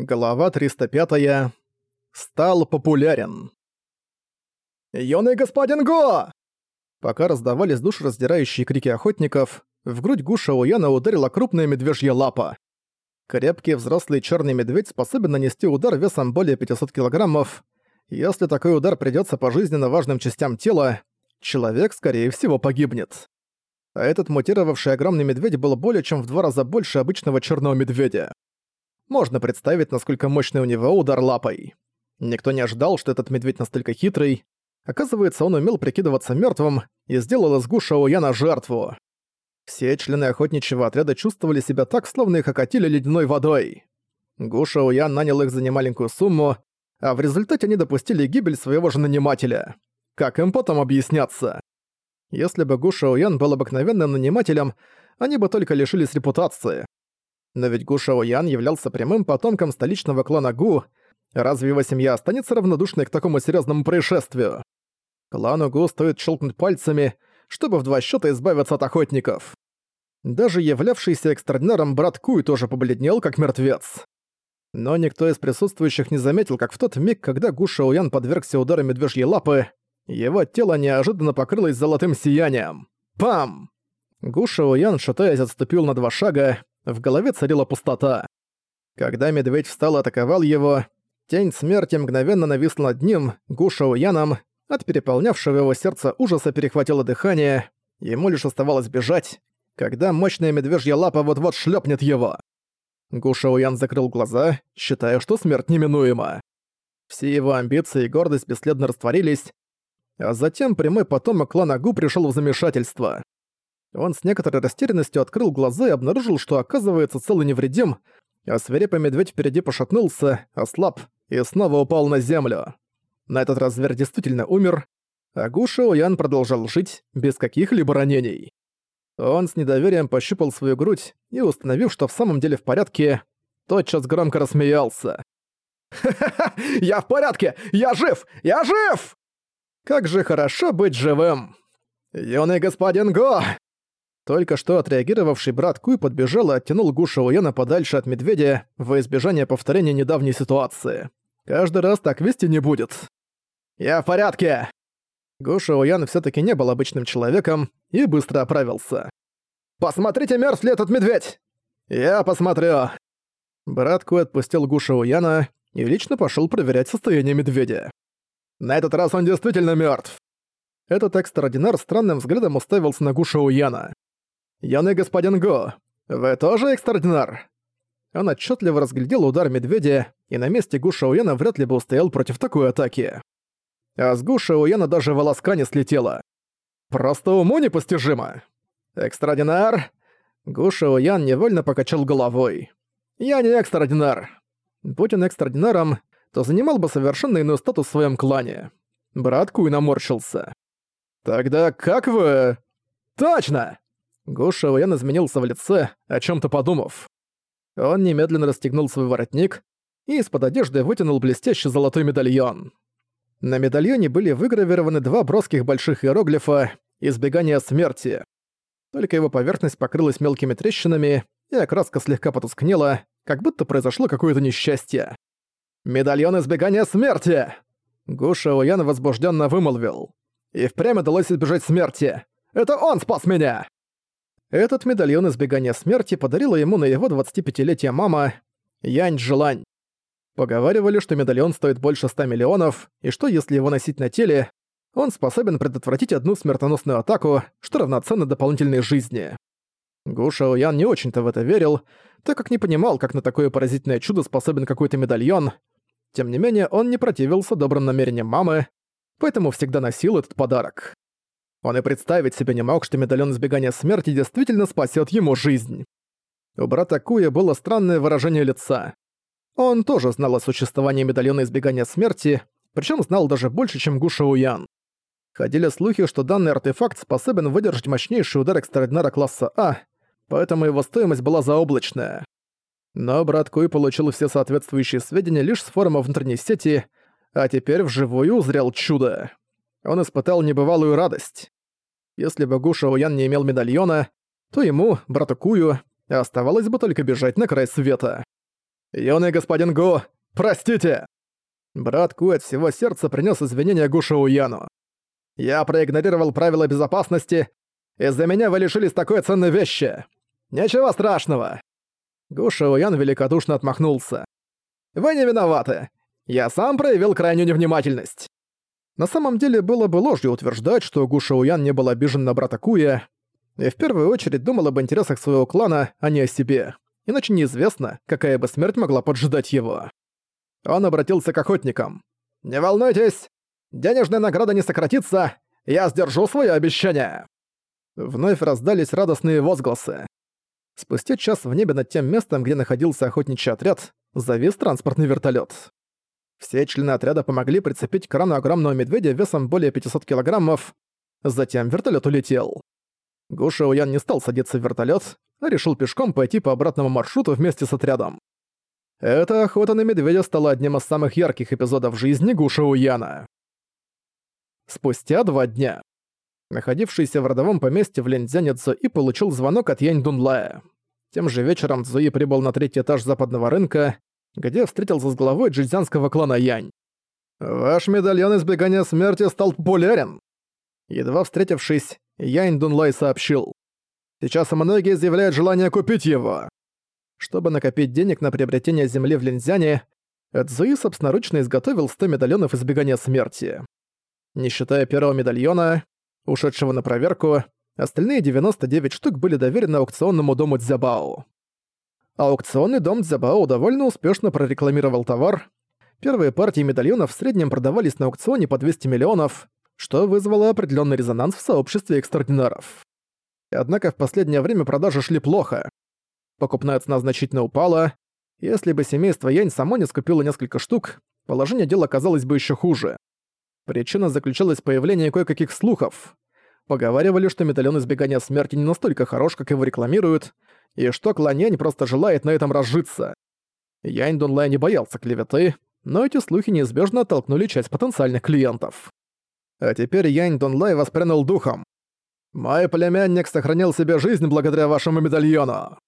Глава 305. Стал популярен. «Юный господин Го!» Пока раздавались душераздирающие крики охотников, в грудь Гуша Уяна ударила крупная медвежья лапа. Крепкий взрослый черный медведь способен нанести удар весом более 500 килограммов. Если такой удар придется по жизненно важным частям тела, человек, скорее всего, погибнет. А этот мутировавший огромный медведь был более чем в два раза больше обычного черного медведя. Можно представить, насколько мощный у него удар лапой. Никто не ожидал, что этот медведь настолько хитрый. Оказывается, он умел прикидываться мертвым и сделал из Гуша Уяна жертву. Все члены охотничьего отряда чувствовали себя так, словно их окатили ледяной водой. Гуша Уян нанял их за немаленькую сумму, а в результате они допустили гибель своего же нанимателя. Как им потом объясняться? Если бы Гуша Уян был обыкновенным нанимателем, они бы только лишились репутации. Но ведь Гу Шаоян являлся прямым потомком столичного клана Гу. Разве его семья останется равнодушной к такому серьезному происшествию? Клану Гу стоит щелкнуть пальцами, чтобы в два счета избавиться от охотников. Даже являвшийся экстраординаром брат Куй тоже побледнел, как мертвец. Но никто из присутствующих не заметил, как в тот миг, когда Гу Шаоян подвергся удару медвежьей лапы, его тело неожиданно покрылось золотым сиянием. Пам! Гу Шаоян, шатаясь, отступил на два шага, в голове царила пустота. Когда медведь встал и атаковал его, тень смерти мгновенно нависла над ним, Гушоу Яном, от переполнявшего его сердца ужаса перехватило дыхание, ему лишь оставалось бежать, когда мощная медвежья лапа вот-вот шлепнет его. Гушоу Ян закрыл глаза, считая, что смерть неминуема. Все его амбиции и гордость бесследно растворились, а затем прямой потомок клана Гу пришел в замешательство. Он с некоторой растерянностью открыл глаза и обнаружил, что оказывается цел и невредим, а свирепый медведь впереди пошатнулся, ослаб и снова упал на землю. На этот раз зверь действительно умер, а Гуша Уян продолжал жить без каких-либо ранений. Он с недоверием пощупал свою грудь и, установив, что в самом деле в порядке, тотчас громко рассмеялся. «Ха-ха-ха! Я в порядке! Я жив! Я жив!» «Как же хорошо быть живым!» «Юный господин Го!» Только что отреагировавший брат Куй подбежал и оттянул Гуша Уяна подальше от медведя во избежание повторения недавней ситуации. Каждый раз так вести не будет. «Я в порядке!» Гуша Уян все таки не был обычным человеком и быстро оправился. «Посмотрите, мертв ли этот медведь!» «Я посмотрю!» Брат Куй отпустил Гуша Уяна и лично пошел проверять состояние медведя. «На этот раз он действительно мертв. Этот экстраординар странным взглядом уставился на Гуша Уяна. «Юный господин Го, вы тоже экстраординар?» Он отчетливо разглядел удар медведя, и на месте Гу Шауяна вряд ли бы устоял против такой атаки. А с Гу Шауяна даже волоска не слетела. Просто уму непостижимо. «Экстраординар?» Гу Шауян невольно покачал головой. «Я не экстраординар. Будь он экстраординаром, то занимал бы совершенно иной статус в своем клане». Брат Куй наморщился. «Тогда как вы...» «Точно! Гоша Уэн изменился в лице, о чем то подумав. Он немедленно расстегнул свой воротник и из-под одежды вытянул блестящий золотой медальон. На медальоне были выгравированы два броских больших иероглифа «Избегание смерти». Только его поверхность покрылась мелкими трещинами, и окраска слегка потускнела, как будто произошло какое-то несчастье. «Медальон избегания смерти!» Гуша Уян возбужденно вымолвил. «И впрямь удалось избежать смерти! Это он спас меня!» Этот медальон избегания смерти подарила ему на его 25-летие мама Янь Джилань. Поговаривали, что медальон стоит больше 100 миллионов, и что если его носить на теле, он способен предотвратить одну смертоносную атаку, что равноценно дополнительной жизни. Гу Шаоян не очень-то в это верил, так как не понимал, как на такое поразительное чудо способен какой-то медальон. Тем не менее, он не противился добрым намерениям мамы, поэтому всегда носил этот подарок. Он и представить себе не мог, что медальон избегания смерти действительно спасет ему жизнь. У брата Куя было странное выражение лица. Он тоже знал о существовании медальона избегания смерти, причем знал даже больше, чем Гу Шауян. Ходили слухи, что данный артефакт способен выдержать мощнейший удар экстраординара класса А, поэтому его стоимость была заоблачная. Но брат Куй получил все соответствующие сведения лишь с форума внутренней сети, а теперь вживую узрел чудо он испытал небывалую радость. Если бы Гу Шаоян не имел медальона, то ему, брату Кую, оставалось бы только бежать на край света. «Юный господин Гу, простите!» Брат Ку от всего сердца принес извинения Гу Шауяну. «Я проигнорировал правила безопасности. Из-за меня вы лишились такой ценной вещи. Ничего страшного!» Гу Шауян великодушно отмахнулся. «Вы не виноваты. Я сам проявил крайнюю невнимательность». На самом деле было бы ложью утверждать, что Гу Шауян не был обижен на брата Куя, и в первую очередь думал об интересах своего клана, а не о себе. Иначе неизвестно, какая бы смерть могла поджидать его. Он обратился к охотникам. «Не волнуйтесь, денежная награда не сократится, я сдержу свое обещание!» Вновь раздались радостные возгласы. Спустя час в небе над тем местом, где находился охотничий отряд, завис транспортный вертолет. Все члены отряда помогли прицепить к крану огромного медведя весом более 500 килограммов. Затем вертолет улетел. Гуша Уян не стал садиться в вертолет, а решил пешком пойти по обратному маршруту вместе с отрядом. Эта охота на медведя стала одним из самых ярких эпизодов жизни Гуша Уяна. Спустя два дня. Находившийся в родовом поместье в Линьцзяне Цзуи получил звонок от Янь Дунлая. Тем же вечером Цзуи прибыл на третий этаж западного рынка, где встретился с главой джизянского клана Янь. «Ваш медальон избегания смерти стал популярен!» Едва встретившись, Янь Дунлай сообщил. «Сейчас многие заявляют желание купить его. Чтобы накопить денег на приобретение земли в Линзяне, Цзуи собственноручно изготовил 100 медальонов избегания смерти. Не считая первого медальона, ушедшего на проверку, остальные 99 штук были доверены аукционному дому Дзябао. Аукционный дом Дзябао довольно успешно прорекламировал товар. Первые партии медальонов в среднем продавались на аукционе по 200 миллионов, что вызвало определенный резонанс в сообществе экстраординаров. Однако в последнее время продажи шли плохо. Покупная цена значительно упала. Если бы семейство Янь само не скупило несколько штук, положение дела оказалось бы еще хуже. Причина заключалась в появлении кое-каких слухов. Поговаривали, что медальон избегания смерти не настолько хорош, как его рекламируют, и что клан Янь просто желает на этом разжиться. Янь Дунлай не боялся клеветы, но эти слухи неизбежно оттолкнули часть потенциальных клиентов. А теперь Янь Дунлай воспрянул духом. «Мой племянник сохранил себе жизнь благодаря вашему медальону.